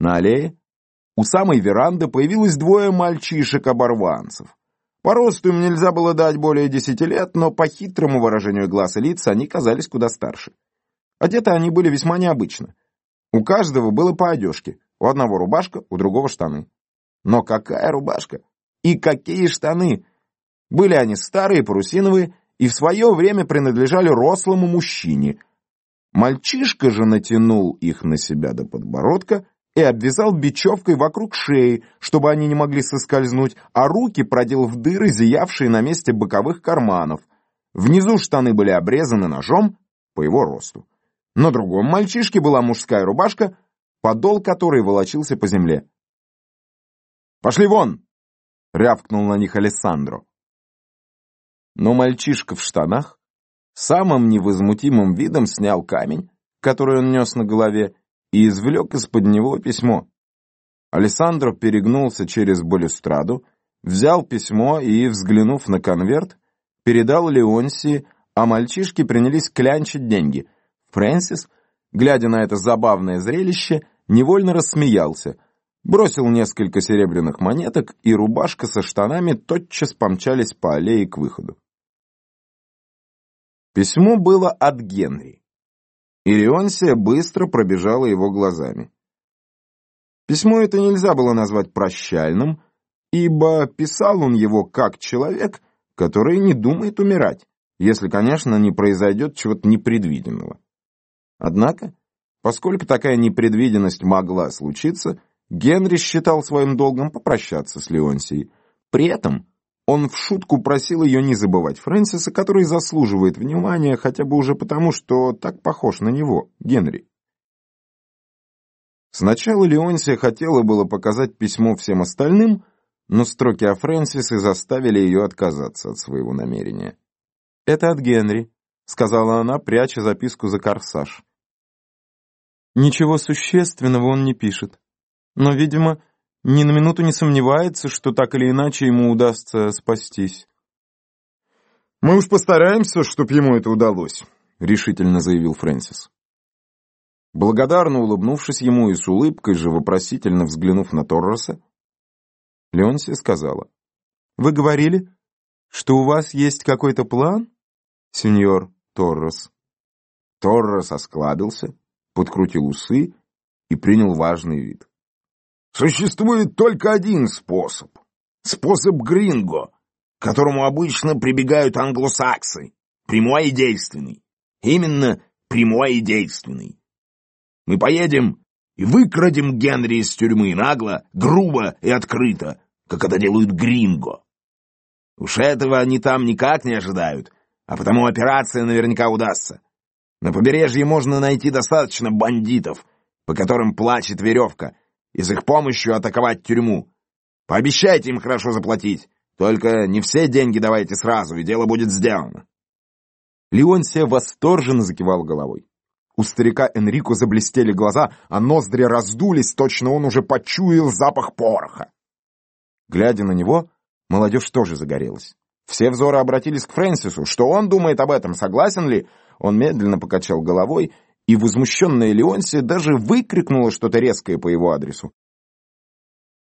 На аллее у самой веранды появилось двое мальчишек-оборванцев. По росту им нельзя было дать более десяти лет, но по хитрому выражению глаз и лиц они казались куда старше. Одеты они были весьма необычно. У каждого было по одежке, у одного рубашка, у другого штаны. Но какая рубашка? И какие штаны? Были они старые, парусиновые, и в свое время принадлежали рослому мужчине. Мальчишка же натянул их на себя до подбородка и обвязал бечевкой вокруг шеи, чтобы они не могли соскользнуть, а руки продел в дыры, зиявшие на месте боковых карманов. Внизу штаны были обрезаны ножом по его росту. На другом мальчишке была мужская рубашка, подол которой волочился по земле. «Пошли вон!» — рявкнул на них Алессандро. Но мальчишка в штанах самым невозмутимым видом снял камень, который он нес на голове, и извлек из-под него письмо. Алессандро перегнулся через балюстраду, взял письмо и, взглянув на конверт, передал Леонсии, а мальчишки принялись клянчить деньги. Фрэнсис, глядя на это забавное зрелище, невольно рассмеялся, бросил несколько серебряных монеток, и рубашка со штанами тотчас помчались по аллее к выходу. Письмо было от Генри. И быстро пробежала его глазами. Письмо это нельзя было назвать прощальным, ибо писал он его как человек, который не думает умирать, если, конечно, не произойдет чего-то непредвиденного. Однако, поскольку такая непредвиденность могла случиться, Генри считал своим долгом попрощаться с Леонсией. При этом он в шутку просил ее не забывать Фрэнсиса, который заслуживает внимания хотя бы уже потому, что так похож на него, Генри. Сначала Леонсия хотела было показать письмо всем остальным, но строки о Фрэнсисе заставили ее отказаться от своего намерения. «Это от Генри», — сказала она, пряча записку за корсаж. «Ничего существенного он не пишет, но, видимо, ни на минуту не сомневается, что так или иначе ему удастся спастись. «Мы уж постараемся, чтоб ему это удалось», — решительно заявил Фрэнсис. Благодарно улыбнувшись ему и с улыбкой же вопросительно взглянув на Торроса, Леонсия сказала, «Вы говорили, что у вас есть какой-то план, сеньор Торрос?» Торрос осклабился, подкрутил усы и принял важный вид. Существует только один способ. Способ гринго, к которому обычно прибегают англосаксы. Прямой и действенный. Именно прямой и действенный. Мы поедем и выкрадем Генри из тюрьмы нагло, грубо и открыто, как это делают гринго. Уж этого они там никак не ожидают, а потому операция наверняка удастся. На побережье можно найти достаточно бандитов, по которым плачет веревка — и с их помощью атаковать тюрьму. Пообещайте им хорошо заплатить, только не все деньги давайте сразу, и дело будет сделано». Леонсия восторженно закивал головой. У старика Энрико заблестели глаза, а ноздри раздулись, точно он уже почуял запах пороха. Глядя на него, молодежь тоже загорелась. Все взоры обратились к Фрэнсису. Что он думает об этом, согласен ли? Он медленно покачал головой и возмущенная Леонсия даже выкрикнула что-то резкое по его адресу.